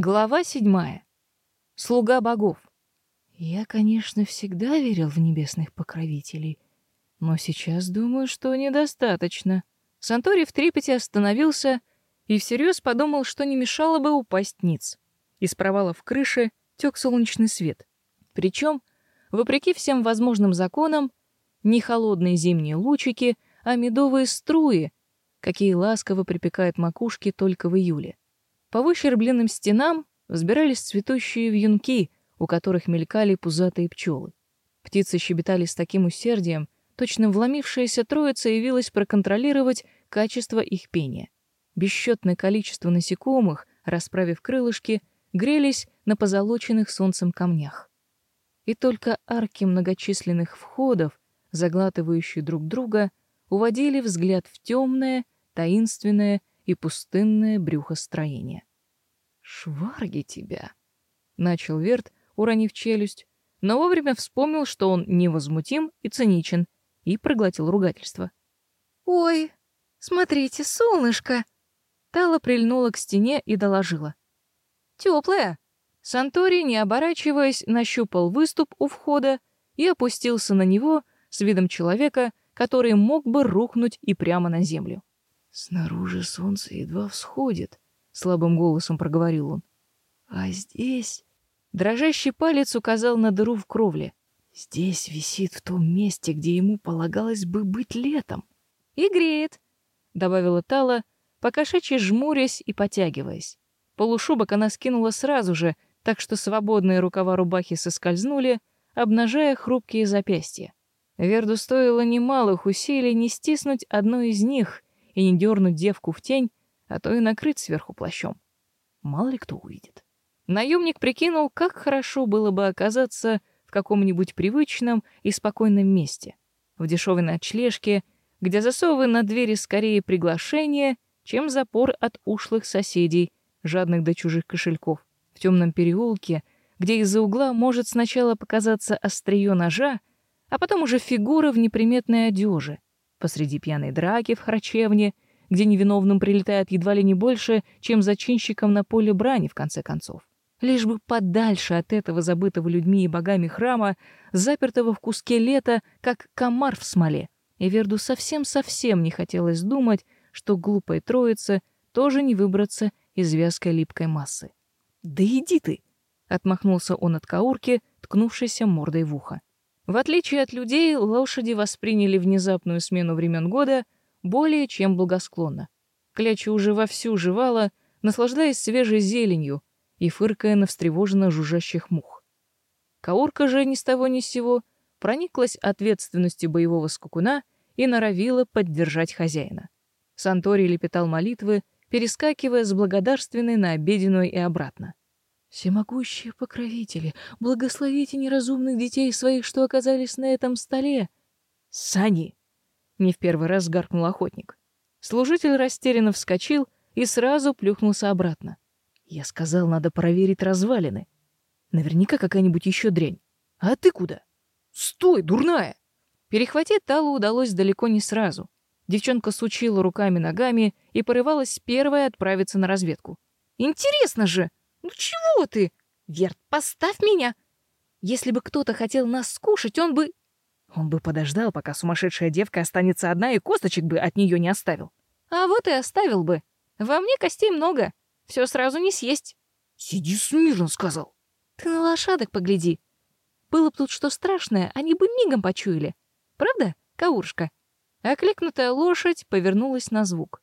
Глава седьмая. Слуга богов. Я, конечно, всегда верил в небесных покровителей, но сейчас думаю, что недостаточно. Сантори в трепете остановился и всерьез подумал, что не мешало бы упасть ниц. Из провала в крыше тек солнечный свет. Причем, вопреки всем возможным законам, не холодные зимние лучики, а медовые струи, какие ласково припекают макушки только в июле. По выщербленным стенам взбирались цветущие вьюнки, у которых мелькали пузатые пчелы. Птицы щебетали с таким усердием, точно вломившаяся троица явилась проконтролировать качество их пения. Бесчетное количество насекомых, расправив крылышки, грелись на позолоченных солнцем камнях. И только арки многочисленных входов, заглатывающие друг друга, уводили взгляд в темное, таинственное и пустынное брюхостроение. «Шварги тебя!» — начал Верт, уронив челюсть, но вовремя вспомнил, что он невозмутим и циничен, и проглотил ругательство. «Ой, смотрите, солнышко!» Тала прильнула к стене и доложила. «Теплая!» Сантори, не оборачиваясь, нащупал выступ у входа и опустился на него с видом человека, который мог бы рухнуть и прямо на землю. Снаружи солнце едва всходит, слабым голосом проговорил он. А здесь дрожащий палец указал на дыру в кровле. Здесь висит в том месте, где ему полагалось бы быть летом. И греет, добавила Тала, покошачьи жмурясь и потягиваясь. Полушубок она скинула сразу же, так что свободные рукава рубахи соскользнули, обнажая хрупкие запястья. Верду стоило немалых усилий не стиснуть одно из них и не дернуть девку в тень, а то и накрыть сверху плащом. Мало ли кто увидит. Наемник прикинул, как хорошо было бы оказаться в каком-нибудь привычном и спокойном месте, в дешевой ночлежке, где засовы на двери скорее приглашение, чем запор от ушлых соседей, жадных до чужих кошельков, в темном переулке, где из-за угла может сначала показаться острие ножа, а потом уже фигура в неприметной одежде, посреди пьяной драки в харчевне, где невиновным прилетает едва ли не больше, чем зачинщикам на поле брани в конце концов. Лишь бы подальше от этого забытого людьми и богами храма, запертого в куске лета, как комар в смоле. И Верду совсем-совсем не хотелось думать, что глупой троице тоже не выбраться из вязкой липкой массы. «Да иди ты!» — отмахнулся он от каурки, ткнувшейся мордой в ухо. В отличие от людей, лошади восприняли внезапную смену времен года более чем благосклонно. Кляча уже вовсю жевала, наслаждаясь свежей зеленью и фыркая на встревоженно жужжащих мух. Каурка же ни с того ни с сего прониклась ответственностью боевого скакуна и норовила поддержать хозяина. Сантори лепетал молитвы, перескакивая с благодарственной на обеденную и обратно. Всемогущие покровители, благословите неразумных детей своих, что оказались на этом столе. Сани! Не в первый раз гаркнул охотник. Служитель растерянно вскочил и сразу плюхнулся обратно. Я сказал, надо проверить развалины. Наверняка какая-нибудь еще дрянь. А ты куда? Стой, дурная! Перехватить Талу удалось далеко не сразу. Девчонка сучила руками-ногами и порывалась первая отправиться на разведку. Интересно же! «Ну чего ты? Верт, поставь меня! Если бы кто-то хотел нас скушать, он бы...» Он бы подождал, пока сумасшедшая девка останется одна, и косточек бы от нее не оставил. «А вот и оставил бы. Во мне костей много. Все сразу не съесть». «Сиди смирно», — сказал. «Ты на лошадок погляди. Было бы тут что страшное, они бы мигом почуяли. Правда, Кауршка?» Окликнутая лошадь повернулась на звук.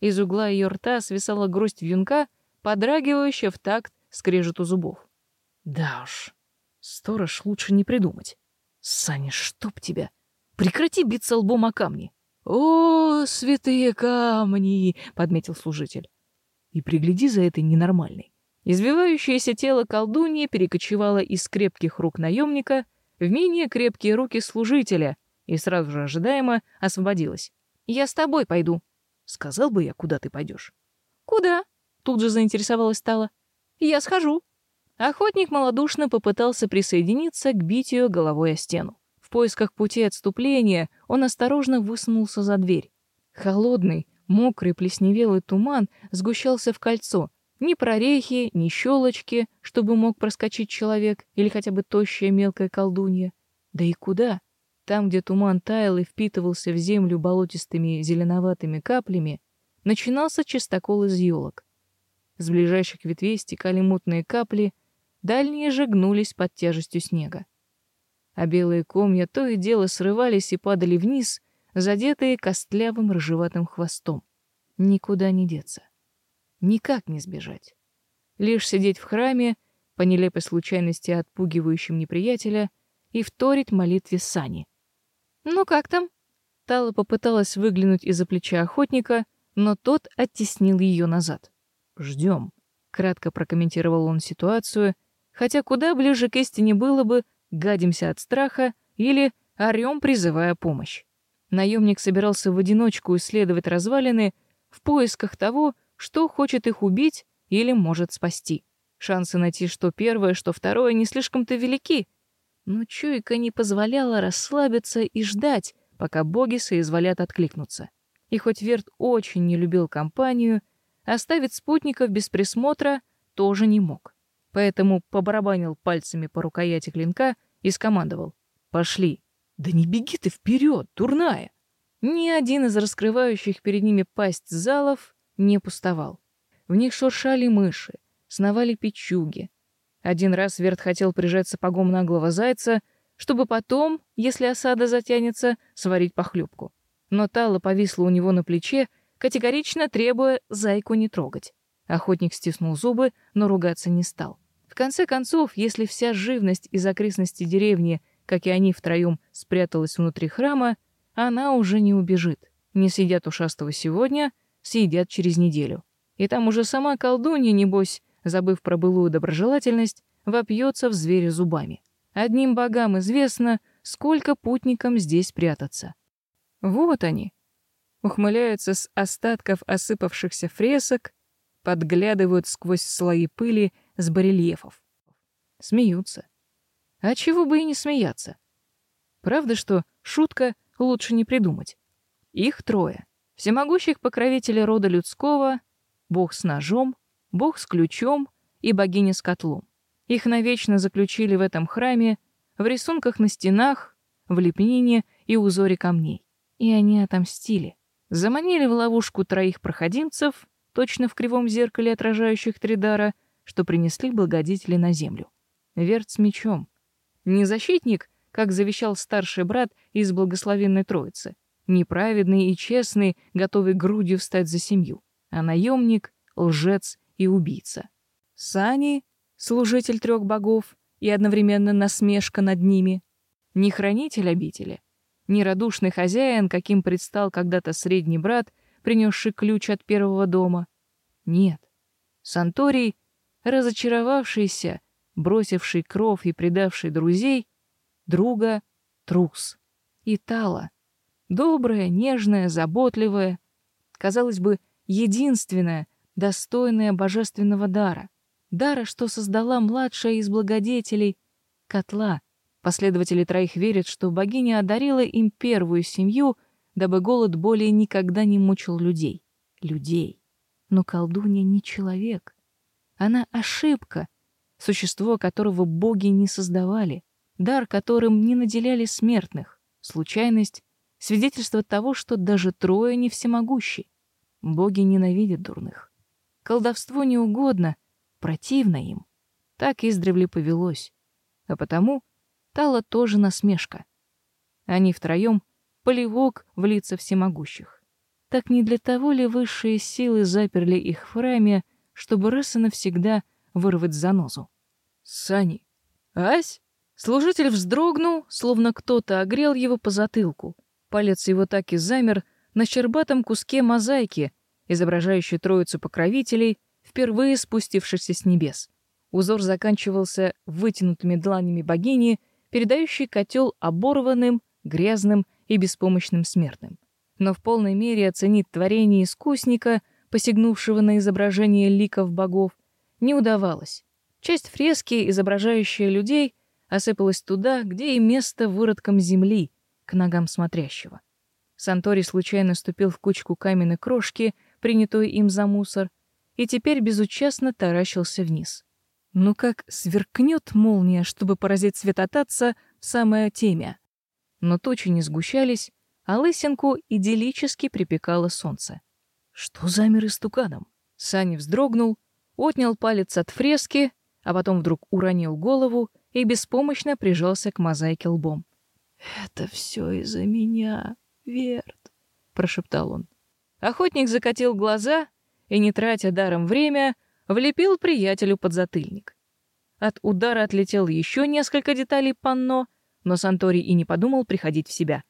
Из угла ее рта свисала гроздь вьюнка — подрагивающая в такт скрежету зубов. Да уж, сторож лучше не придумать. Саня, чтоб тебя! Прекрати биться лбом о камни. О, святые камни! подметил служитель. И пригляди за этой ненормальной. Извивающееся тело колдуньи перекочевало из крепких рук наемника в менее крепкие руки служителя и сразу же ожидаемо освободилось. «Я с тобой пойду». «Сказал бы я, куда ты пойдешь?» «Куда?» Тут же заинтересовалась Тала. «Я схожу». Охотник малодушно попытался присоединиться к битию головой о стену. В поисках пути отступления он осторожно высунулся за дверь. Холодный, мокрый, плесневелый туман сгущался в кольцо, Ни прорехи, ни щелочки, чтобы мог проскочить человек или хотя бы тощая мелкая колдунья. Да и куда? Там, где туман таял и впитывался в землю болотистыми зеленоватыми каплями, начинался чистокол из елок. С ближайших ветвей стекали мутные капли, дальние же гнулись под тяжестью снега. А белые комья то и дело срывались и падали вниз, задетые костлявым рыжеватым хвостом. Никуда не деться. Никак не сбежать. Лишь сидеть в храме, по нелепой случайности отпугивающим неприятеля, и вторить молитве Сани. «Ну как там?» Тала попыталась выглянуть из-за плеча охотника, но тот оттеснил ее назад. «Ждем», — кратко прокомментировал он ситуацию, хотя куда ближе к истине было бы «гадимся от страха» или «орем, призывая помощь». Наемник собирался в одиночку исследовать развалины в поисках того, что хочет их убить или может спасти. Шансы найти что первое, что второе не слишком-то велики, но чуйка не позволяла расслабиться и ждать, пока боги соизволят откликнуться. И хоть Верт очень не любил компанию, оставить спутников без присмотра тоже не мог. Поэтому побарабанил пальцами по рукояти клинка и скомандовал. «Пошли!» «Да не беги ты вперед, дурная!» Ни один из раскрывающих перед ними пасть залов не пустовал. В них шуршали мыши, сновали печуги. Один раз Верт хотел прижать сапогом наглого зайца, чтобы потом, если осада затянется, сварить похлебку. Но Тала повисла у него на плече, категорично требуя зайку не трогать. Охотник стиснул зубы, но ругаться не стал. В конце концов, если вся живность из окрестностей деревни, как и они втроем, спряталась внутри храма, она уже не убежит. Не съедят ушастого сегодня, съедят через неделю. И там уже сама колдунья, небось, забыв про былую доброжелательность, вопьется в зверя зубами. Одним богам известно, сколько путникам здесь прятаться. Вот они. Ухмыляются с остатков осыпавшихся фресок, подглядывают сквозь слои пыли с барельефов. Смеются. А чего бы и не смеяться? Правда, что шутка лучше не придумать. Их трое всемогущих покровителей рода людского, бог с ножом, бог с ключом и богиня с котлом. Их навечно заключили в этом храме, в рисунках на стенах, в лепнине и узоре камней. И они отомстили. Заманили в ловушку троих проходимцев, точно в кривом зеркале отражающих Тридара, что принесли благодетели на землю. Верт с мечом. Не защитник, как завещал старший брат из благословенной Троицы, неправедный и честный, готовый грудью встать за семью, а наемник, лжец и убийца. Сани — служитель трех богов и одновременно насмешка над ними, не хранитель обители, не радушный хозяин, каким предстал когда-то средний брат, принесший ключ от первого дома. Нет. Санторий, разочаровавшийся, бросивший кров и предавший друзей, друга — трус. И Тала — Добрая, нежная, заботливая, казалось бы, единственная, достойная божественного дара. Дара, что создала младшая из благодетелей — котла. Последователи троих верят, что богиня одарила им первую семью, дабы голод более никогда не мучил людей. Людей. Но колдунья не человек. Она ошибка, существо которого боги не создавали, дар которым не наделяли смертных, случайность, свидетельство того, что даже трое не всемогущи. Боги ненавидят дурных. Колдовство не угодно, противно им. Так издревле повелось. А потому Тала тоже насмешка. Они втроем — полевок в лица всемогущих. Так не для того ли высшие силы заперли их в храме, чтобы раз и навсегда вырвать занозу? Сани. Ась? Служитель вздрогнул, словно кто-то огрел его по затылку. Палец его так и замер на щербатом куске мозаики, изображающей троицу покровителей, впервые спустившихся с небес. Узор заканчивался вытянутыми дланями богини, передающей котел оборванным, грязным и беспомощным смертным. Но в полной мере оценить творение искусника, посягнувшего на изображение ликов богов, не удавалось. Часть фрески, изображающая людей, осыпалась туда, где и место выродкам земли, к ногам смотрящего. Сантори случайно ступил в кучку каменной крошки, принятую им за мусор, и теперь безучастно таращился вниз. Ну как сверкнет молния, чтобы поразить светотатца в самое темя. Но тучи не сгущались, а лысинку идиллически припекало солнце. Что замер истуканом? Сани вздрогнул, отнял палец от фрески, а потом вдруг уронил голову и беспомощно прижался к мозаике лбом. «Это все из-за меня, Верт», — прошептал он. Охотник закатил глаза и, не тратя даром время, влепил приятелю под затыльник. От удара отлетел еще несколько деталей панно, но Сантори и не подумал приходить в себя.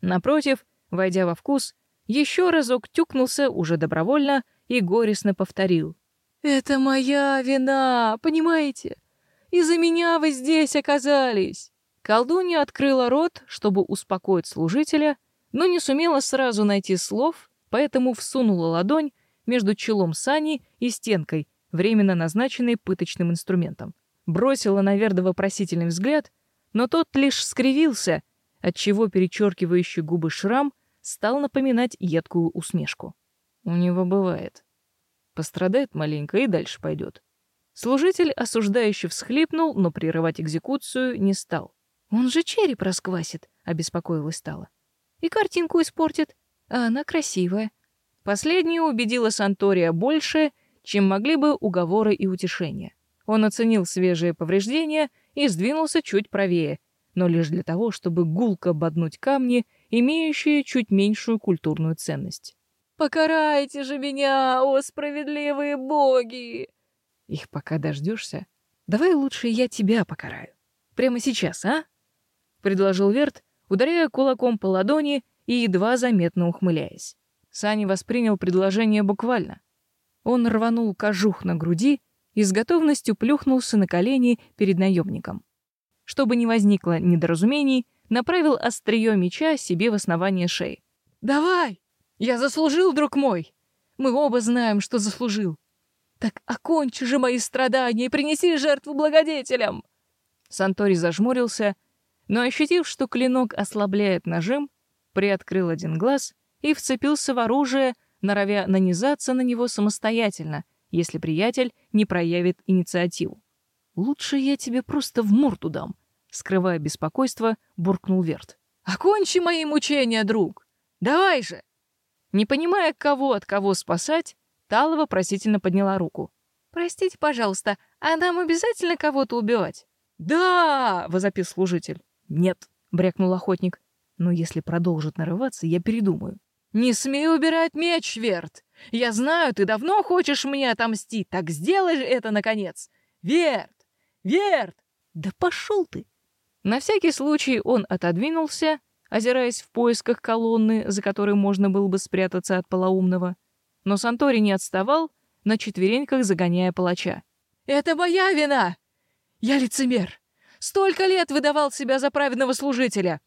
Напротив, войдя во вкус, еще разок тюкнулся уже добровольно и горестно повторил. «Это моя вина, понимаете? Из-за меня вы здесь оказались!» Колдунья открыла рот, чтобы успокоить служителя, но не сумела сразу найти слов, поэтому всунула ладонь между челом Сани и стенкой, временно назначенной пыточным инструментом. Бросила на Верда вопросительный взгляд, но тот лишь скривился, отчего перечеркивающий губы шрам стал напоминать едкую усмешку. У него бывает. Пострадает маленько и дальше пойдет. Служитель осуждающе всхлипнул, но прерывать экзекуцию не стал. «Он же череп расквасит», — обеспокоилась стала. «И картинку испортит, а она красивая». Последнее убедила Сантория больше, чем могли бы уговоры и утешения. Он оценил свежие повреждения и сдвинулся чуть правее, но лишь для того, чтобы гулко ободнуть камни, имеющие чуть меньшую культурную ценность. «Покарайте же меня, о справедливые боги!» «Их пока дождешься. Давай лучше я тебя покараю. Прямо сейчас, а?» — предложил Верт, ударяя кулаком по ладони и едва заметно ухмыляясь. Сани воспринял предложение буквально. Он рванул кожух на груди и с готовностью плюхнулся на колени перед наемником. Чтобы не возникло недоразумений, направил острие меча себе в основание шеи. «Давай! Я заслужил, друг мой! Мы оба знаем, что заслужил. Так окончи же мои страдания и принеси жертву благодетелям!» Сантори зажмурился, но, ощутив, что клинок ослабляет нажим, приоткрыл один глаз и вцепился в оружие, норовя нанизаться на него самостоятельно — если приятель не проявит инициативу. «Лучше я тебе просто в морду дам», — скрывая беспокойство, буркнул Верт. «Окончи мои мучения, друг! Давай же!» Не понимая, кого от кого спасать, Талова просительно подняла руку. «Простите, пожалуйста, а нам обязательно кого-то убивать?» «Да!» — возопил служитель. «Нет!» — брякнул охотник. «Но если продолжит нарываться, я передумаю». «Не смей убирать меч, Верт! Я знаю, ты давно хочешь мне отомстить, так сделай же это, наконец! Верт! Верт!» «Да пошел ты!» На всякий случай он отодвинулся, озираясь в поисках колонны, за которой можно было бы спрятаться от полоумного. Но Сантори не отставал, на четвереньках загоняя палача. «Это моя вина! Я лицемер! Столько лет выдавал себя за праведного служителя!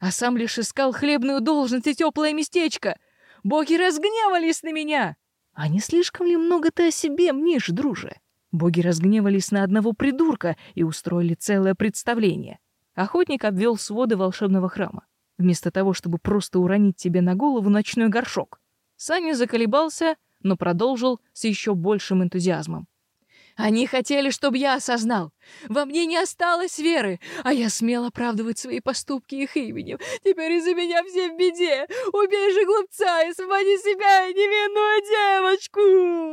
А сам лишь искал хлебную должность и теплое местечко. Боги разгневались на меня. А не слишком ли много ты о себе мнишь, друже? Боги разгневались на одного придурка и устроили целое представление. Охотник обвел своды волшебного храма, вместо того, чтобы просто уронить тебе на голову ночной горшок. Саня заколебался, но продолжил с еще большим энтузиазмом. Они хотели, чтобы я осознал. Во мне не осталось веры, а я смел оправдывать свои поступки их именем. Теперь из-за меня все в беде. Убей же глупца и освободи себя и невинную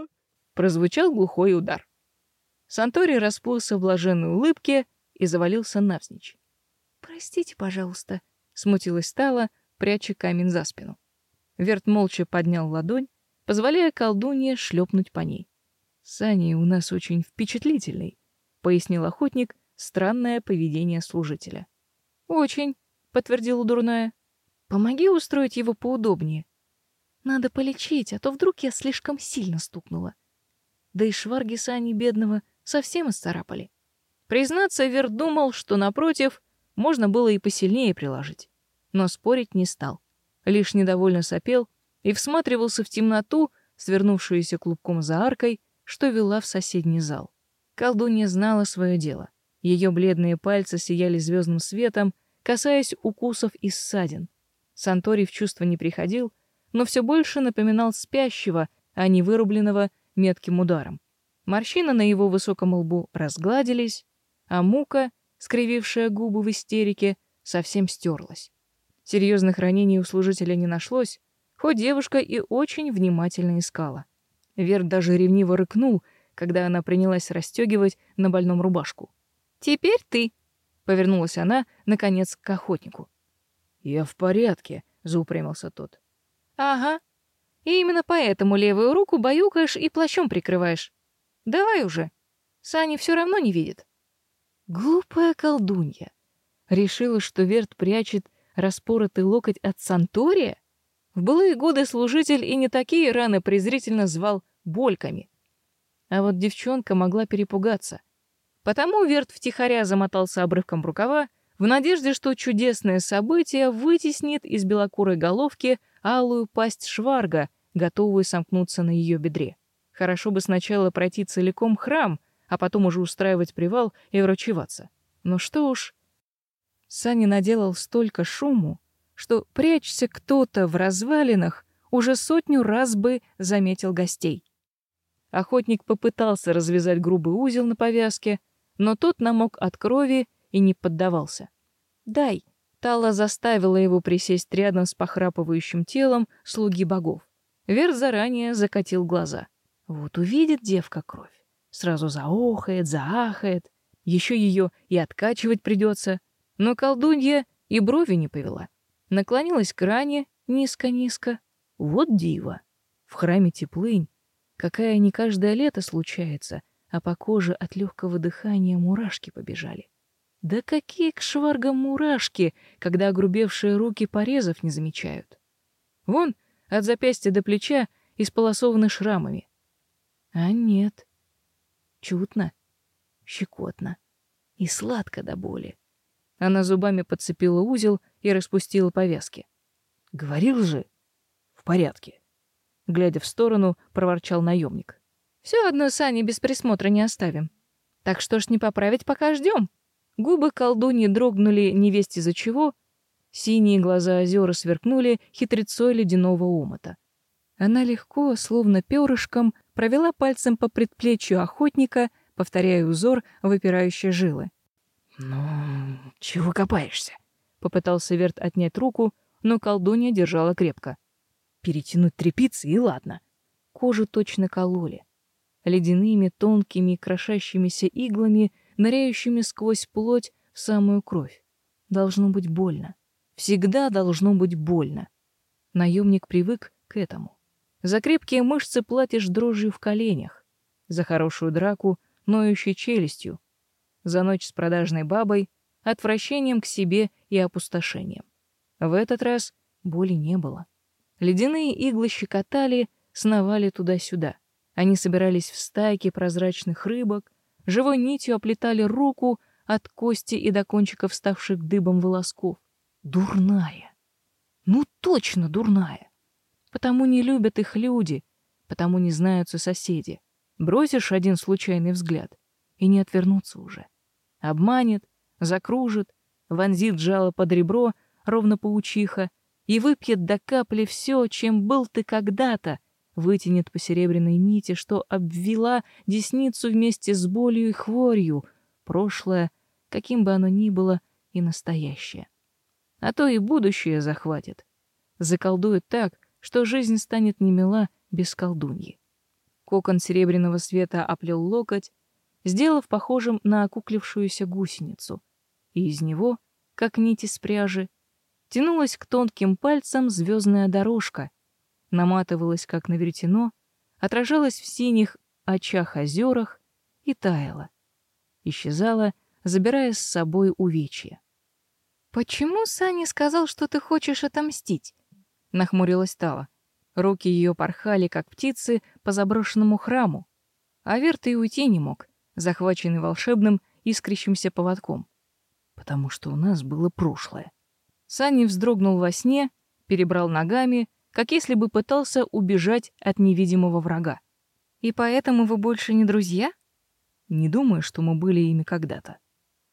девочку!» Прозвучал глухой удар. Сантори расплылся в блаженной улыбке и завалился навзничь. «Простите, пожалуйста», — смутилась Тала, пряча камень за спину. Верт молча поднял ладонь, позволяя колдунье шлепнуть по ней. Сани у нас очень впечатлительный, пояснил охотник странное поведение служителя. Очень, подтвердила дурная. Помоги устроить его поудобнее. Надо полечить, а то вдруг я слишком сильно стукнула. Да и шварги Сани бедного совсем исцарапали. Признаться, Вер думал, что напротив можно было и посильнее приложить, но спорить не стал. Лишь недовольно сопел и всматривался в темноту, свернувшуюся клубком за аркой, что вела в соседний зал. Колдунья знала свое дело. Ее бледные пальцы сияли звездным светом, касаясь укусов и ссадин. Сантори в чувство не приходил, но все больше напоминал спящего, а не вырубленного метким ударом. Морщины на его высоком лбу разгладились, а мука, скривившая губы в истерике, совсем стерлась. Серьезных ранений у служителя не нашлось, хоть девушка и очень внимательно искала. Верт даже ревниво рыкнул, когда она принялась расстегивать на больном рубашку. «Теперь ты», — повернулась она, наконец, к охотнику. «Я в порядке», — заупрямился тот. «Ага. И именно поэтому левую руку баюкаешь и плащом прикрываешь. Давай уже. Сани все равно не видит». Глупая колдунья. Решила, что Верт прячет распоротый локоть от Сантория? В былые годы служитель и не такие раны презрительно звал больками. А вот девчонка могла перепугаться. Потому Верт втихаря замотался обрывком рукава, в надежде, что чудесное событие вытеснит из белокурой головки алую пасть шварга, готовую сомкнуться на ее бедре. Хорошо бы сначала пройти целиком храм, а потом уже устраивать привал и врачеваться. Но что уж... Саня наделал столько шуму, что прячься кто-то в развалинах, уже сотню раз бы заметил гостей. Охотник попытался развязать грубый узел на повязке, но тот намок от крови и не поддавался. «Дай!» Тала заставила его присесть рядом с похрапывающим телом слуги богов. Вер заранее закатил глаза. Вот увидит девка кровь. Сразу заохает, заахает. Еще ее и откачивать придется. Но колдунья и брови не повела. Наклонилась к ране низко-низко. Вот дива. В храме теплынь, какая не каждое лето случается, а по коже от легкого дыхания мурашки побежали. Да какие к шваргам мурашки, когда огрубевшие руки порезов не замечают. Вон, от запястья до плеча исполосованы шрамами. А нет. Чутно, щекотно и сладко до боли. Она зубами подцепила узел и распустила повязки. Говорил же, в порядке. Глядя в сторону, проворчал наемник. Все одно сани без присмотра не оставим. Так что ж не поправить, пока ждем. Губы колдуньи дрогнули невесть из-за чего, синие глаза озера сверкнули хитрецой ледяного омота. Она легко, словно перышком, провела пальцем по предплечью охотника, повторяя узор выпирающей жилы. «Ну, чего копаешься?» — попытался Верт отнять руку, но колдунья держала крепко. Перетянуть трепицы и ладно. Кожу точно кололи. Ледяными, тонкими, крошащимися иглами — ныряющими сквозь плоть в самую кровь. Должно быть больно. Всегда должно быть больно. Наемник привык к этому. За крепкие мышцы платишь дрожью в коленях, за хорошую драку — ноющей челюстью, за ночь с продажной бабой — отвращением к себе и опустошением. В этот раз боли не было. Ледяные иглы щекотали, сновали туда-сюда. Они собирались в стайки прозрачных рыбок, живой нитью оплетали руку от кости и до кончиков ставших дыбом волосков. Дурная. Ну точно дурная. Потому не любят их люди, потому не знаются соседи. Бросишь один случайный взгляд и не отвернуться уже. Обманет, закружит, вонзит жало под ребро, ровно паучиха, и выпьет до капли все, чем был ты когда-то, вытянет по серебряной нити, что обвела десницу вместе с болью и хворью, прошлое, каким бы оно ни было, и настоящее. А то и будущее захватит. Заколдует так, что жизнь станет немила без колдуньи. Кокон серебряного света оплел локоть, сделав похожим на окуклившуюся гусеницу, и из него, как нити с пряжи, тянулась к тонким пальцам звездная дорожка, наматывалась как на веретено, отражалась в синих очах-озерах и таяла. Исчезала, забирая с собой увечья. «Почему Саня сказал, что ты хочешь отомстить?» — нахмурилась Тала. Руки ее порхали, как птицы, по заброшенному храму. А Верт и уйти не мог, захваченный волшебным искрящимся поводком. Потому что у нас было прошлое. Саня вздрогнул во сне, перебрал ногами, как если бы пытался убежать от невидимого врага. И поэтому вы больше не друзья? Не думаю, что мы были ими когда-то.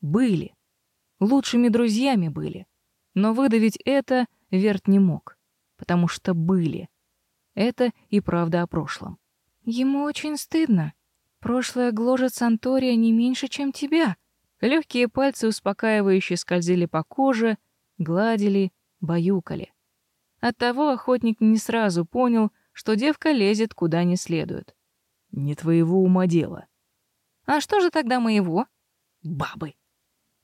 Были. Лучшими друзьями были. Но выдавить это Верт не мог, потому что были. Это и правда о прошлом. Ему очень стыдно. Прошлое гложет Сантория не меньше, чем тебя. Легкие пальцы успокаивающе скользили по коже, гладили, баюкали. Оттого охотник не сразу понял, что девка лезет куда не следует. Не твоего ума дело. А что же тогда моего? Бабы.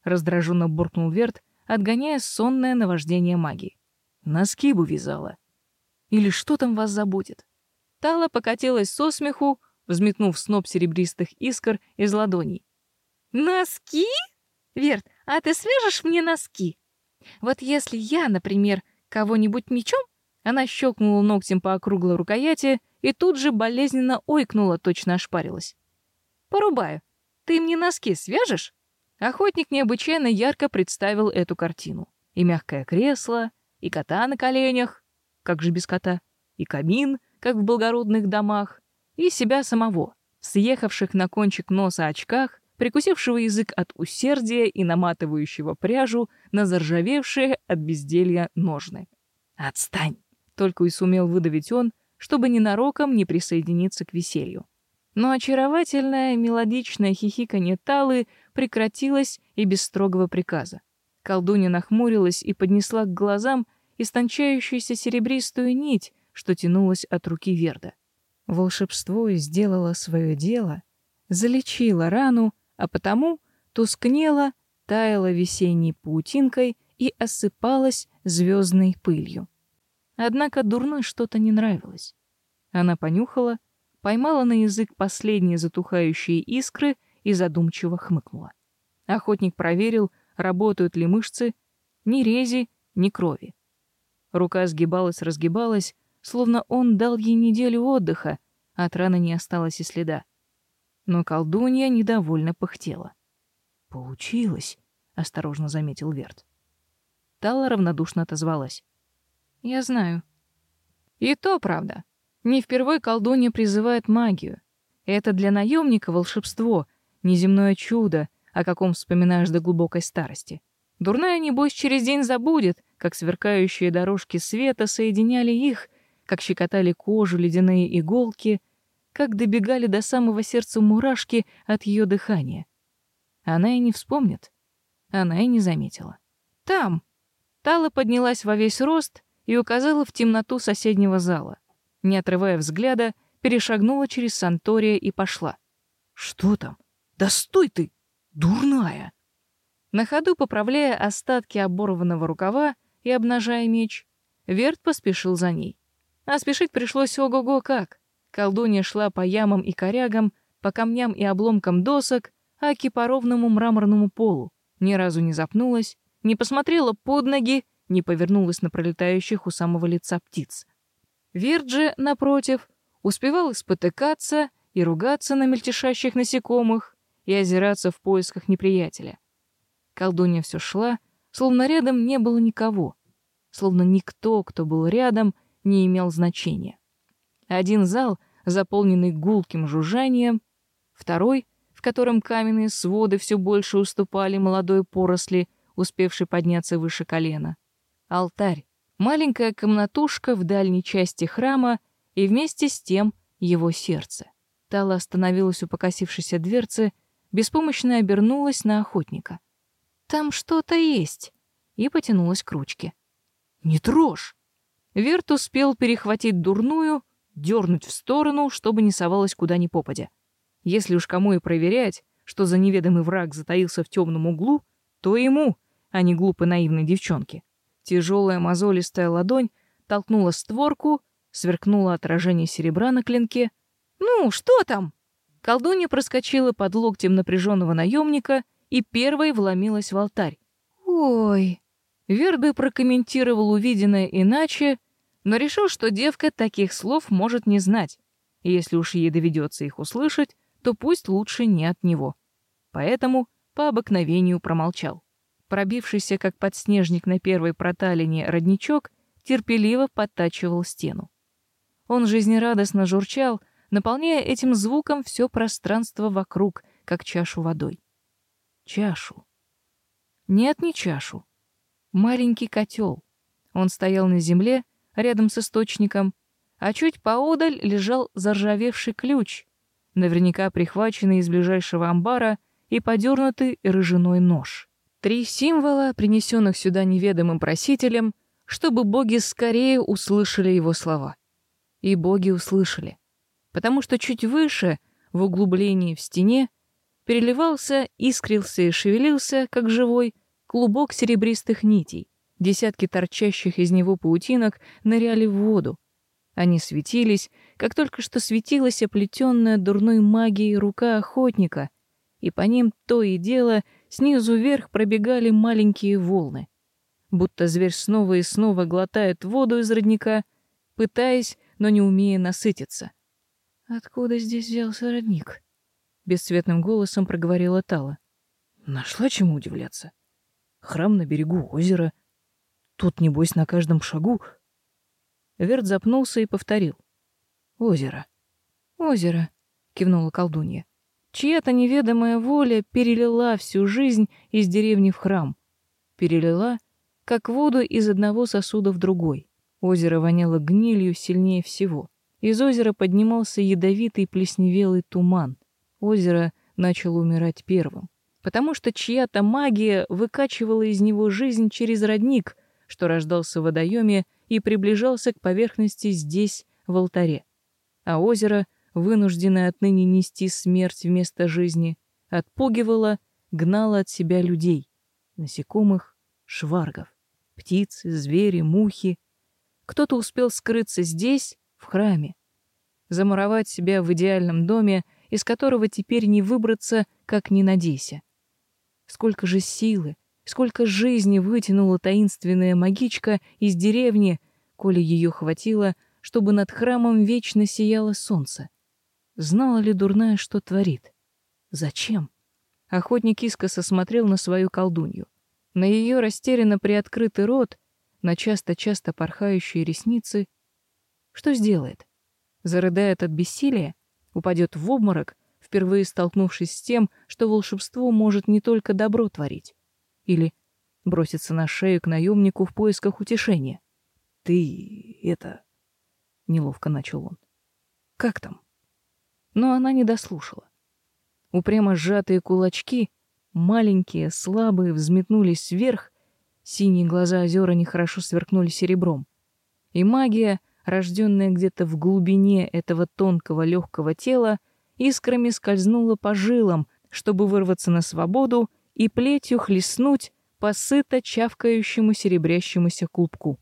Раздраженно буркнул Верт, отгоняя сонное наваждение магии. Носки бы вязала. Или что там вас заботит? Тала покатилась со смеху, взметнув сноп серебристых искр из ладоней. «Носки? Верт, а ты свяжешь мне носки? Вот если я, например, кого-нибудь мечом?» Она щелкнула ногтем по округлой рукояти и тут же болезненно ойкнула, точно ошпарилась. «Порубаю. Ты мне носки свяжешь?» Охотник необычайно ярко представил эту картину. И мягкое кресло, и кота на коленях, как же без кота, и камин, как в благородных домах, и себя самого, съехавших на кончик носа очках, прикусившего язык от усердия и наматывающего пряжу на заржавевшие от безделья ножны. «Отстань!» — только и сумел выдавить он, чтобы ненароком не присоединиться к веселью. Но очаровательное мелодичное хихиканье Талы прекратилось и без строгого приказа. Колдунья нахмурилась и поднесла к глазам истончающуюся серебристую нить, что тянулась от руки Верда. Волшебство сделало свое дело, залечило рану, а потому тускнела, таяла весенней паутинкой и осыпалась звездной пылью. Однако дурной что-то не нравилось. Она понюхала, поймала на язык последние затухающие искры и задумчиво хмыкнула. Охотник проверил, работают ли мышцы, ни рези, ни крови. Рука сгибалась-разгибалась, словно он дал ей неделю отдыха, от раны не осталось и следа. Но колдунья недовольно пыхтела. «Получилось», — осторожно заметил Верт. Тала равнодушно отозвалась. «Я знаю». «И то правда. Не впервой колдунья призывает магию. Это для наемника волшебство, неземное чудо, о каком вспоминаешь до глубокой старости. Дурная, небось, через день забудет, как сверкающие дорожки света соединяли их, как щекотали кожу ледяные иголки, как добегали до самого сердца мурашки от ее дыхания. Она и не вспомнит. Она и не заметила. Там. Тала поднялась во весь рост и указала в темноту соседнего зала. Не отрывая взгляда, перешагнула через Сантория и пошла. Что там? Да стой ты, дурная! На ходу поправляя остатки оборванного рукава и обнажая меч, Верт поспешил за ней. А спешить пришлось ого-го как. Колдунья шла по ямам и корягам, по камням и обломкам досок, аки по ровному мраморному полу. Ни разу не запнулась, не посмотрела под ноги, не повернулась на пролетающих у самого лица птиц. Вирджи, напротив, успевал спотыкаться и ругаться на мельтешащих насекомых, и озираться в поисках неприятеля. Колдунья все шла, словно рядом не было никого, словно никто, кто был рядом, не имел значения. Один зал, заполненный гулким жужжанием, второй, в котором каменные своды все больше уступали молодой поросли, успевшей подняться выше колена. Алтарь, маленькая комнатушка в дальней части храма и вместе с тем его сердце. Тала остановилась у покосившейся дверцы беспомощно обернулась на охотника. «Там что-то есть!» и потянулась к ручке. «Не трожь!» Верт успел перехватить дурную, дернуть в сторону, чтобы не совалась куда ни попадя. Если уж кому и проверять, что за неведомый враг затаился в темном углу, то ему, а не глупой наивной девчонке. Тяжелая мозолистая ладонь толкнула створку, сверкнуло отражение серебра на клинке. «Ну, что там?» Колдунья проскочила под локтем напряженного наемника и первой вломилась в алтарь. «Ой!» Вербы прокомментировал увиденное иначе, но решил, что девка таких слов может не знать, и если уж ей доведется их услышать, то пусть лучше не от него. Поэтому по обыкновению промолчал. Пробившийся, как подснежник на первой проталине, родничок терпеливо подтачивал стену. Он жизнерадостно журчал, наполняя этим звуком все пространство вокруг, как чашу водой. Чашу. Нет, не чашу. Маленький котел. Он стоял на земле, рядом с источником, а чуть поодаль лежал заржавевший ключ, наверняка прихваченный из ближайшего амбара и подернутый рыжиной нож. Три символа, принесенных сюда неведомым просителем, чтобы боги скорее услышали его слова. И боги услышали, потому что чуть выше, в углублении в стене, переливался, искрился и шевелился, как живой, клубок серебристых нитей. Десятки торчащих из него паутинок ныряли в воду. Они светились, как только что светилась оплетенная дурной магией рука охотника, и по ним то и дело снизу вверх пробегали маленькие волны. Будто зверь снова и снова глотает воду из родника, пытаясь, но не умея насытиться. «Откуда здесь взялся родник?» — бесцветным голосом проговорила Тала. «Нашла чему удивляться. Храм на берегу озера — Тут, небось, на каждом шагу...» Верт запнулся и повторил. «Озеро». «Озеро», — кивнула колдунья. Чья-то неведомая воля перелила всю жизнь из деревни в храм. Перелила, как воду из одного сосуда в другой. Озеро воняло гнилью сильнее всего. Из озера поднимался ядовитый плесневелый туман. Озеро начало умирать первым, потому что чья-то магия выкачивала из него жизнь через родник, что рождался в водоеме и приближался к поверхности здесь, в алтаре. А озеро, вынужденное отныне нести смерть вместо жизни, отпугивало, гнало от себя людей, насекомых, шваргов, птиц, звери, мухи. Кто-то успел скрыться здесь, в храме, замуровать себя в идеальном доме, из которого теперь не выбраться, как ни надейся. Сколько же силы, Сколько жизни вытянула таинственная магичка из деревни, коли ее хватило, чтобы над храмом вечно сияло солнце. Знала ли дурная, что творит? Зачем? Охотник искоса смотрел на свою колдунью. На ее растерянно приоткрытый рот, на часто-часто порхающие ресницы. Что сделает? Зарыдает от бессилия? Упадет в обморок, впервые столкнувшись с тем, что волшебство может не только добро творить, или броситься на шею к наемнику в поисках утешения. «Ты... это...» — неловко начал он. «Как там?» Но она не дослушала. Упрямо сжатые кулачки, маленькие, слабые, взметнулись вверх, синие глаза озера нехорошо сверкнули серебром. И магия, рожденная где-то в глубине этого тонкого легкого тела, искрами скользнула по жилам, чтобы вырваться на свободу и плетью хлестнуть по сыто чавкающему серебрящемуся клубку.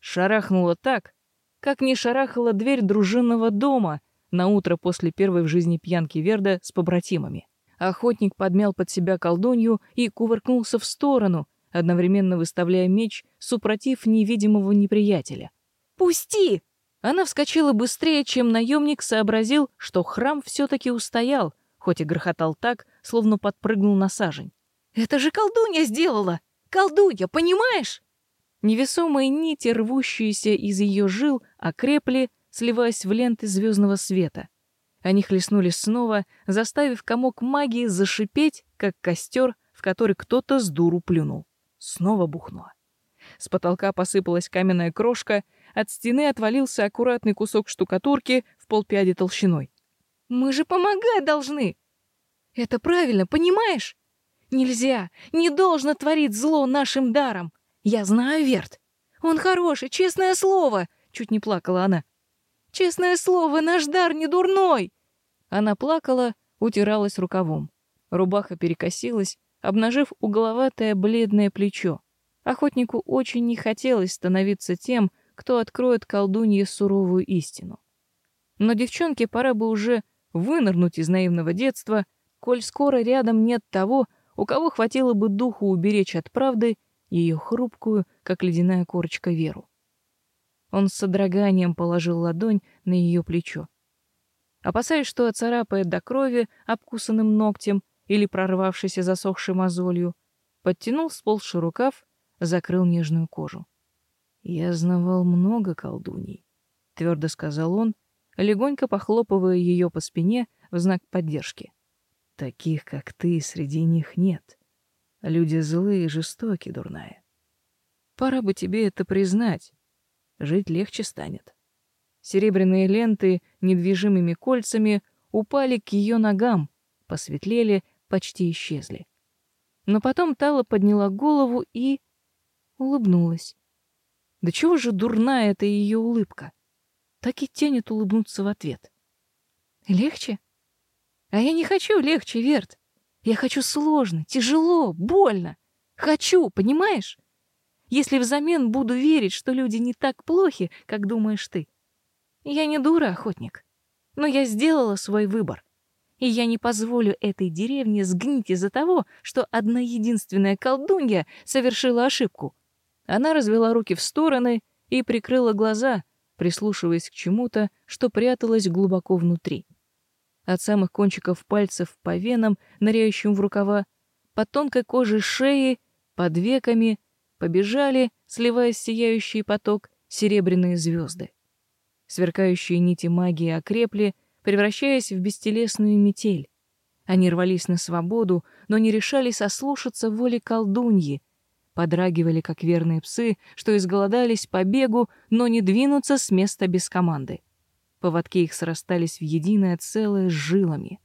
Шарахнуло так, как не шарахала дверь дружинного дома на утро после первой в жизни пьянки Верда с побратимами. Охотник подмял под себя колдунью и кувыркнулся в сторону, одновременно выставляя меч, супротив невидимого неприятеля. «Пусти!» Она вскочила быстрее, чем наемник сообразил, что храм все-таки устоял, хоть и грохотал так, словно подпрыгнул на сажень. Это же колдунья сделала! Колдунья, понимаешь? Невесомые нити, рвущиеся из ее жил, окрепли, сливаясь в ленты звездного света. Они хлестнули снова, заставив комок магии зашипеть, как костер, в который кто-то с дуру плюнул. Снова бухнуло. С потолка посыпалась каменная крошка, от стены отвалился аккуратный кусок штукатурки в полпяди толщиной. «Мы же помогать должны!» «Это правильно, понимаешь? Нельзя, не должно творить зло нашим даром. Я знаю Верт. Он хороший, честное слово, чуть не плакала она. Честное слово, наш дар не дурной. Она плакала, утиралась рукавом. Рубаха перекосилась, обнажив угловатое бледное плечо. Охотнику очень не хотелось становиться тем, кто откроет колдунье суровую истину. Но девчонке пора бы уже вынырнуть из наивного детства, коль скоро рядом нет того, у кого хватило бы духу уберечь от правды ее хрупкую, как ледяная корочка, веру. Он с содроганием положил ладонь на ее плечо. Опасаясь, что оцарапает до крови обкусанным ногтем или прорвавшейся засохшей мозолью, подтянул сползший рукав, закрыл нежную кожу. «Я знавал много колдуней», — твердо сказал он, легонько похлопывая ее по спине в знак поддержки. Таких, как ты, среди них нет. Люди злые и жестокие, дурная. Пора бы тебе это признать. Жить легче станет. Серебряные ленты недвижимыми кольцами упали к ее ногам, посветлели, почти исчезли. Но потом Тала подняла голову и улыбнулась. Да чего же дурная эта ее улыбка? Так и тянет улыбнуться в ответ. Легче? А я не хочу легче, Верт. Я хочу сложно, тяжело, больно. Хочу, понимаешь? Если взамен буду верить, что люди не так плохи, как думаешь ты. Я не дура, охотник. Но я сделала свой выбор. И я не позволю этой деревне сгнить из-за того, что одна единственная колдунья совершила ошибку. Она развела руки в стороны и прикрыла глаза, прислушиваясь к чему-то, что пряталось глубоко внутри. От самых кончиков пальцев по венам, ныряющим в рукава, по тонкой коже шеи, под веками побежали, сливаясь в сияющий поток, серебряные звезды. Сверкающие нити магии окрепли, превращаясь в бестелесную метель. Они рвались на свободу, но не решались ослушаться воли колдуньи, подрагивали, как верные псы, что изголодались по бегу, но не двинуться с места без команды. Поводки их срастались в единое целое с жилами.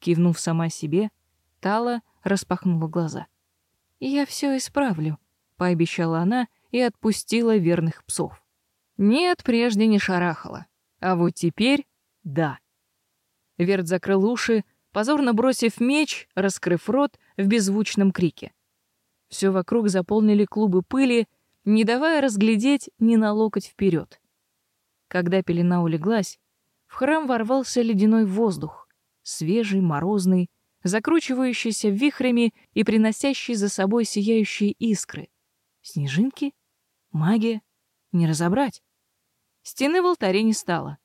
Кивнув сама себе, Тала распахнула глаза. «Я все исправлю», — пообещала она и отпустила верных псов. Нет, прежде не шарахала. А вот теперь — да. Верт закрыл уши, позорно бросив меч, раскрыв рот в беззвучном крике. Все вокруг заполнили клубы пыли, не давая разглядеть ни на локоть вперед. Когда пелена улеглась, в храм ворвался ледяной воздух, свежий, морозный, закручивающийся вихрями и приносящий за собой сияющие искры. Снежинки? Магия? Не разобрать. Стены в алтаре не стало.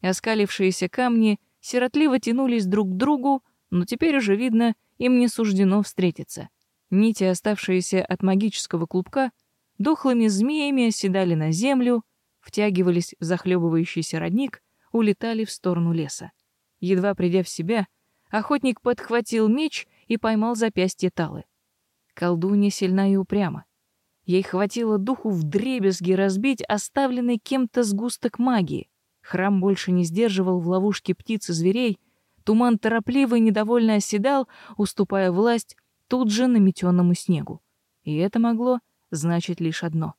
Оскалившиеся камни сиротливо тянулись друг к другу, но теперь уже видно, им не суждено встретиться. Нити, оставшиеся от магического клубка, дохлыми змеями оседали на землю, втягивались в захлебывающийся родник, улетали в сторону леса. Едва придя в себя, охотник подхватил меч и поймал запястье Талы. Колдунья сильна и упряма. Ей хватило духу вдребезги разбить оставленный кем-то сгусток магии. Храм больше не сдерживал в ловушке птиц и зверей, туман торопливо и недовольно оседал, уступая власть тут же наметенному снегу. И это могло значить лишь одно.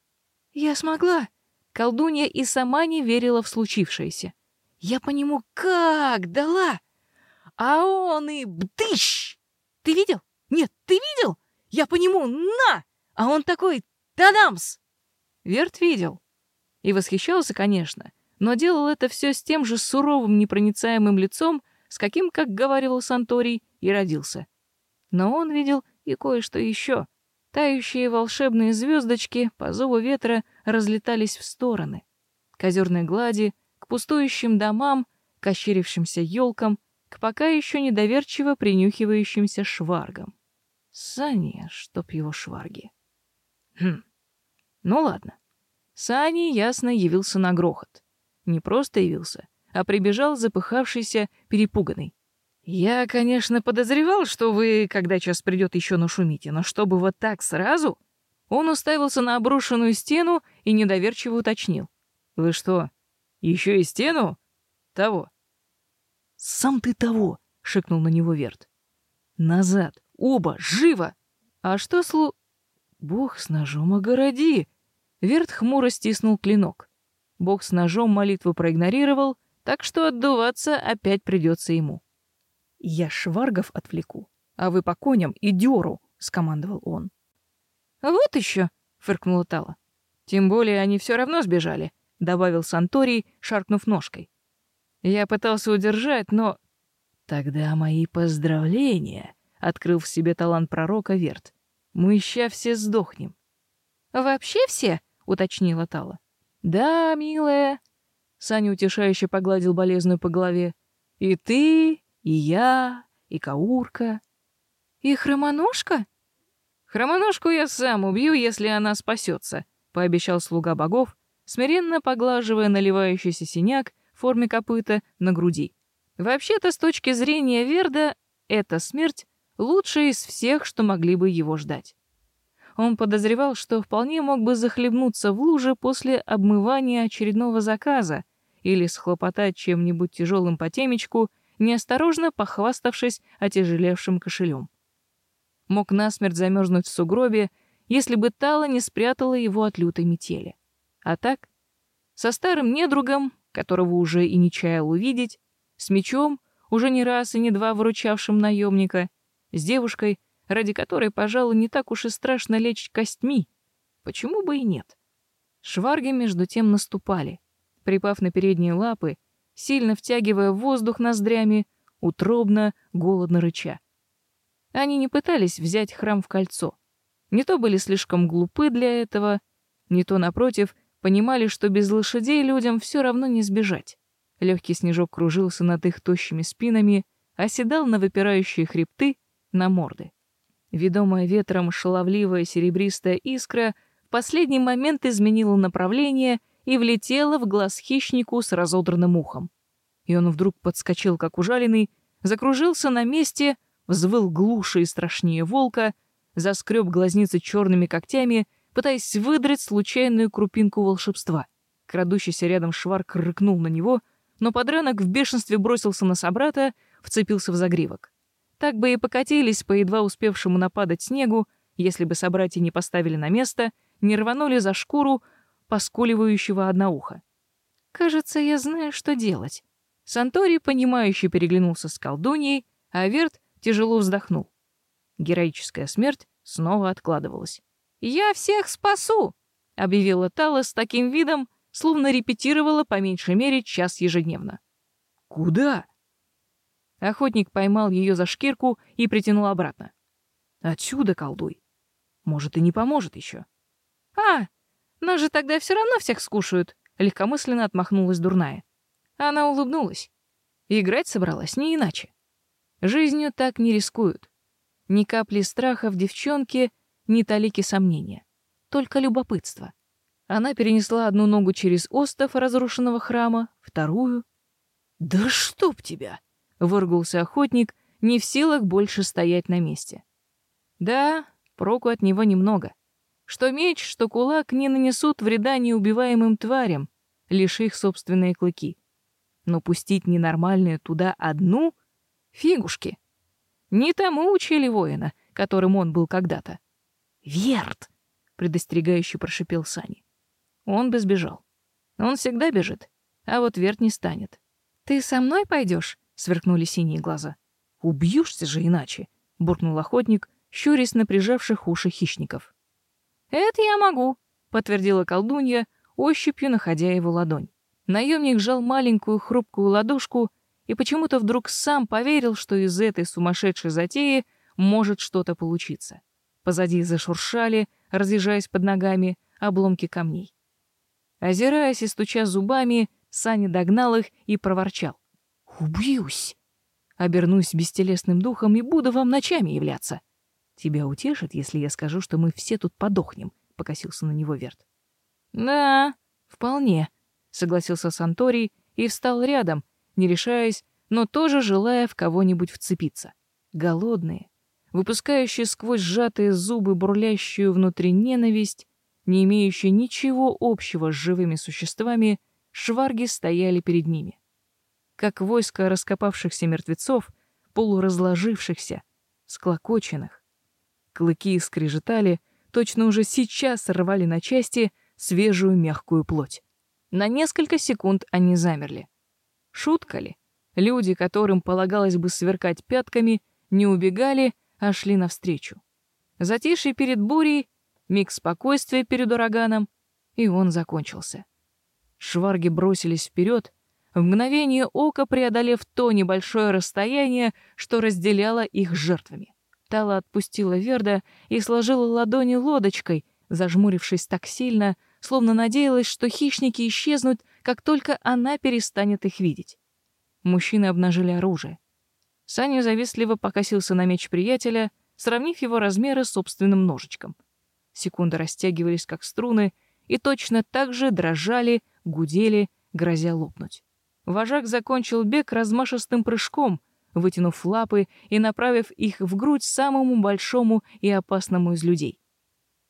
«Я смогла!» Колдунья и сама не верила в случившееся. «Я по нему как дала!» А он и бдыщ! Ты видел? Нет, ты видел? Я по нему на! А он такой тадамс! Верт видел. И восхищался, конечно, но делал это все с тем же суровым непроницаемым лицом, с каким, как говорил Санторий, и родился. Но он видел и кое-что еще. Тающие волшебные звездочки по зову ветра разлетались в стороны. К озерной глади, к пустующим домам, к ощерившимся елкам, к пока еще недоверчиво принюхивающимся шваргам. Сани, чтоб его шварги. Хм. Ну ладно. Сани ясно явился на грохот. Не просто явился, а прибежал запыхавшийся, перепуганный. «Я, конечно, подозревал, что вы, когда час придет, еще нашумите, но чтобы вот так сразу...» Он уставился на обрушенную стену и недоверчиво уточнил. «Вы что, еще и стену? Того?» «Сам ты того!» — шикнул на него Верт. «Назад! Оба! Живо!» «А что слу...» «Бог с ножом огороди!» Верт хмуро стиснул клинок. Бог с ножом молитву проигнорировал, так что отдуваться опять придется ему. «Я шваргов отвлеку, а вы по коням и дёру», — скомандовал он. «Вот еще», — фыркнула Тала. «Тем более они все равно сбежали», — добавил Санторий, шаркнув ножкой. Я пытался удержать, но... «Тогда мои поздравления», — открыл в себе талант пророка Верт. «Мы ща все сдохнем». «Вообще все?» — уточнила Тала. «Да, милая», — Саня утешающе погладил болезную по голове. «И ты, и я, и Каурка. И Хромоножка? Хромоножку я сам убью, если она спасется, пообещал слуга богов, смиренно поглаживая наливающийся синяк в форме копыта на груди. Вообще-то, с точки зрения Верда, эта смерть лучшая из всех, что могли бы его ждать. Он подозревал, что вполне мог бы захлебнуться в луже после обмывания очередного заказа, или схлопотать чем-нибудь тяжелым по темечку, неосторожно похваставшись отяжелевшим кошелем. Мог насмерть замерзнуть в сугробе, если бы Тала не спрятала его от лютой метели. А так, со старым недругом, которого уже и не чаял увидеть, с мечом, уже не раз и не два выручавшим наемника, с девушкой, ради которой, пожалуй, не так уж и страшно лечь костьми. Почему бы и нет? Шварги между тем наступали, припав на передние лапы, сильно втягивая воздух ноздрями, утробно, голодно рыча. Они не пытались взять храм в кольцо. Не то были слишком глупы для этого, не то, напротив, понимали, что без лошадей людям все равно не сбежать. Легкий снежок кружился над их тощими спинами, оседал на выпирающие хребты, на морды. Ведомая ветром шаловливая серебристая искра в последний момент изменила направление и влетела в глаз хищнику с разодранным ухом. И он вдруг подскочил, как ужаленный, закружился на месте, взвыл глуше и страшнее волка, заскреб глазницы черными когтями, пытаясь выдрать случайную крупинку волшебства. Крадущийся рядом шварк рыкнул на него, но подранок в бешенстве бросился на собрата, вцепился в загривок. Так бы и покатились по едва успевшему нападать снегу, если бы собратья не поставили на место, не рванули за шкуру поскуливающего одноуха. «Кажется, я знаю, что делать». Сантори, понимающе переглянулся с колдуньей, а Верт тяжело вздохнул. Героическая смерть снова откладывалась. «Я всех спасу!» — объявила Тала с таким видом, словно репетировала по меньшей мере час ежедневно. «Куда?» Охотник поймал ее за шкирку и притянул обратно. «Отсюда колдуй. Может, и не поможет еще». «А, нас же тогда все равно всех скушают», — легкомысленно отмахнулась дурная. Она улыбнулась. Играть собралась не иначе. Жизнью так не рискуют. Ни капли страха в девчонке, ни талики сомнения. Только любопытство. Она перенесла одну ногу через остов разрушенного храма, вторую. «Да чтоб тебя!» выругался охотник, не в силах больше стоять на месте. Да, проку от него немного. Что меч, что кулак не нанесут вреда неубиваемым тварям, лишь их собственные клыки. Но пустить ненормальную туда одну — фигушки. Не тому учили воина, которым он был когда-то. «Верт!» — предостерегающе прошипел Сани. Он бы сбежал. Он всегда бежит, а вот Верт не станет. «Ты со мной пойдешь? сверкнули синие глаза. Убьешься же иначе, буркнул охотник, щурясь на прижавших уши хищников. Это я могу, подтвердила колдунья, ощупью находя его ладонь. Наемник сжал маленькую хрупкую ладошку и почему-то вдруг сам поверил, что из этой сумасшедшей затеи может что-то получиться. Позади зашуршали, разъезжаясь под ногами, обломки камней. Озираясь и стуча зубами, Саня догнал их и проворчал. Убьюсь. Обернусь бестелесным духом и буду вам ночами являться. Тебя утешит, если я скажу, что мы все тут подохнем, покосился на него Верт. Да, вполне, согласился Санторий и встал рядом, не решаясь, но тоже желая в кого-нибудь вцепиться. Голодные, выпускающие сквозь сжатые зубы бурлящую внутри ненависть, не имеющие ничего общего с живыми существами, шварги стояли перед ними как войско раскопавшихся мертвецов, полуразложившихся, склокоченных. Клыки скрежетали, точно уже сейчас рвали на части свежую мягкую плоть. На несколько секунд они замерли. Шутка ли? Люди, которым полагалось бы сверкать пятками, не убегали, а шли навстречу. Затишье перед бурей, миг спокойствия перед ураганом, и он закончился. Шварги бросились вперед, в мгновение ока преодолев то небольшое расстояние, что разделяло их с жертвами. Тала отпустила Верда и сложила ладони лодочкой, зажмурившись так сильно, словно надеялась, что хищники исчезнут, как только она перестанет их видеть. Мужчины обнажили оружие. Саня завистливо покосился на меч приятеля, сравнив его размеры с собственным ножичком. Секунды растягивались, как струны, и точно так же дрожали, гудели, грозя лопнуть. Вожак закончил бег размашистым прыжком, вытянув лапы и направив их в грудь самому большому и опасному из людей.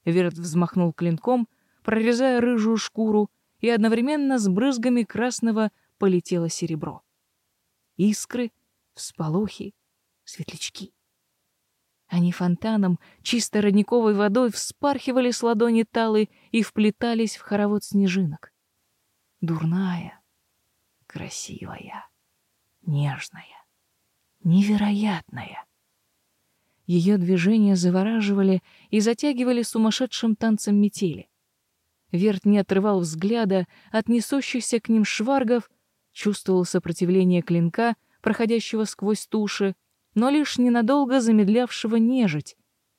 Верт взмахнул клинком, прорезая рыжую шкуру, и одновременно с брызгами красного полетело серебро. Искры, всполохи, светлячки. Они фонтаном, чисто родниковой водой вспархивали с ладони Талы и вплетались в хоровод снежинок. Дурная, красивая, нежная, невероятная. Ее движения завораживали и затягивали сумасшедшим танцем метели. Верт не отрывал взгляда от несущихся к ним шваргов, чувствовал сопротивление клинка, проходящего сквозь туши, но лишь ненадолго замедлявшего нежить.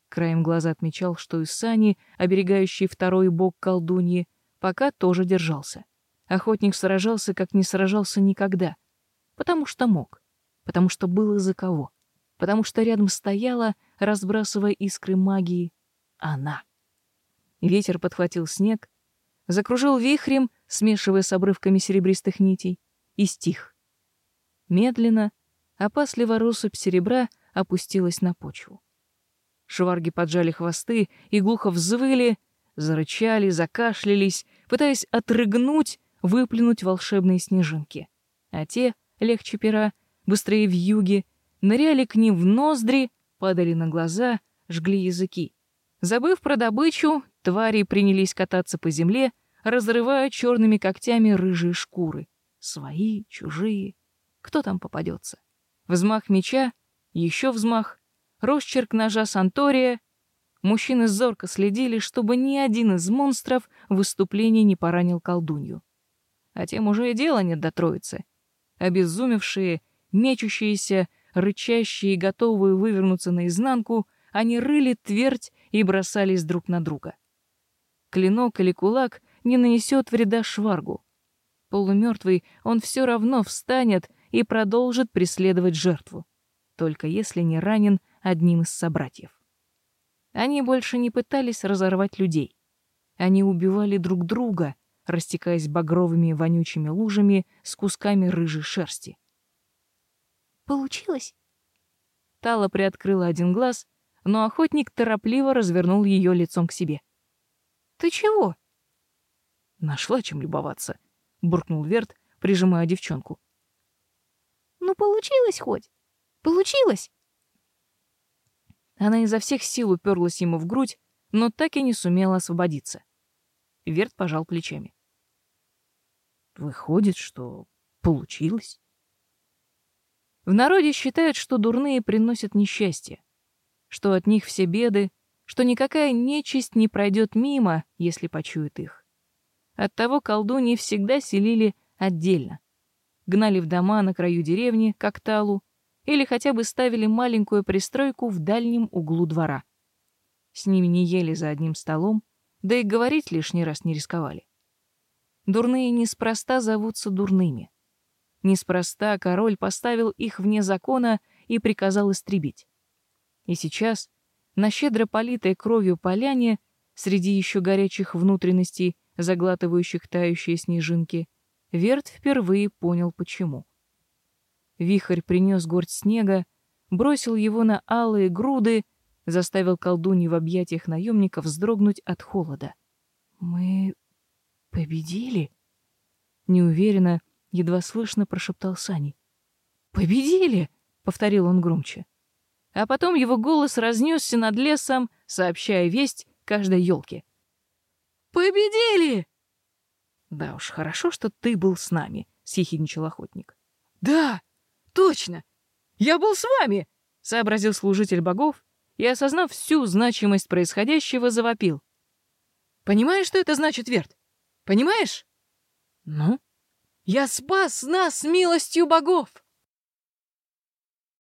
Краем глаза отмечал, что и Сани, оберегающий второй бок колдуньи, пока тоже держался. Охотник сражался, как не сражался никогда. Потому что мог. Потому что было за кого. Потому что рядом стояла, разбрасывая искры магии, она. Ветер подхватил снег, закружил вихрем, смешивая с обрывками серебристых нитей, и стих. Медленно, опасливо россыпь серебра опустилась на почву. Шварги поджали хвосты и глухо взвыли, зарычали, закашлялись, пытаясь отрыгнуть, выплюнуть волшебные снежинки. А те, легче пера, быстрее в юге, ныряли к ним в ноздри, падали на глаза, жгли языки. Забыв про добычу, твари принялись кататься по земле, разрывая черными когтями рыжие шкуры. Свои, чужие. Кто там попадется? Взмах меча, еще взмах, росчерк ножа Сантория. Мужчины зорко следили, чтобы ни один из монстров в выступлении не поранил колдунью. А тем уже и дела нет до троицы. Обезумевшие, мечущиеся, рычащие и готовые вывернуться наизнанку, они рыли твердь и бросались друг на друга. Клинок или кулак не нанесет вреда шваргу. Полумертвый он все равно встанет и продолжит преследовать жертву, только если не ранен одним из собратьев. Они больше не пытались разорвать людей. Они убивали друг друга, растекаясь багровыми вонючими лужами с кусками рыжей шерсти. «Получилось?» Тала приоткрыла один глаз, но охотник торопливо развернул ее лицом к себе. «Ты чего?» «Нашла чем любоваться», — буркнул Верт, прижимая девчонку. Ну, получилось хоть? Получилось!» Она изо всех сил уперлась ему в грудь, но так и не сумела освободиться. Верт пожал плечами. «Выходит, что получилось?» В народе считают, что дурные приносят несчастье, что от них все беды, что никакая нечисть не пройдет мимо, если почует их. Оттого колдуньи всегда селили отдельно гнали в дома на краю деревни, как талу, или хотя бы ставили маленькую пристройку в дальнем углу двора. С ними не ели за одним столом, да и говорить лишний раз не рисковали. Дурные неспроста зовутся дурными. Неспроста король поставил их вне закона и приказал истребить. И сейчас, на щедро политой кровью поляне, среди еще горячих внутренностей, заглатывающих тающие снежинки, Верт впервые понял, почему. Вихрь принес горсть снега, бросил его на алые груды, заставил колдунью в объятиях наемников вздрогнуть от холода. «Мы победили?» Неуверенно, едва слышно прошептал Сани. «Победили!» — повторил он громче. А потом его голос разнесся над лесом, сообщая весть каждой елке. «Победили!» Да уж, хорошо, что ты был с нами, съехидничал охотник. Да, точно. Я был с вами, сообразил служитель богов и, осознав всю значимость происходящего, завопил. Понимаешь, что это значит, Верт? Понимаешь? Ну? Я спас нас милостью богов!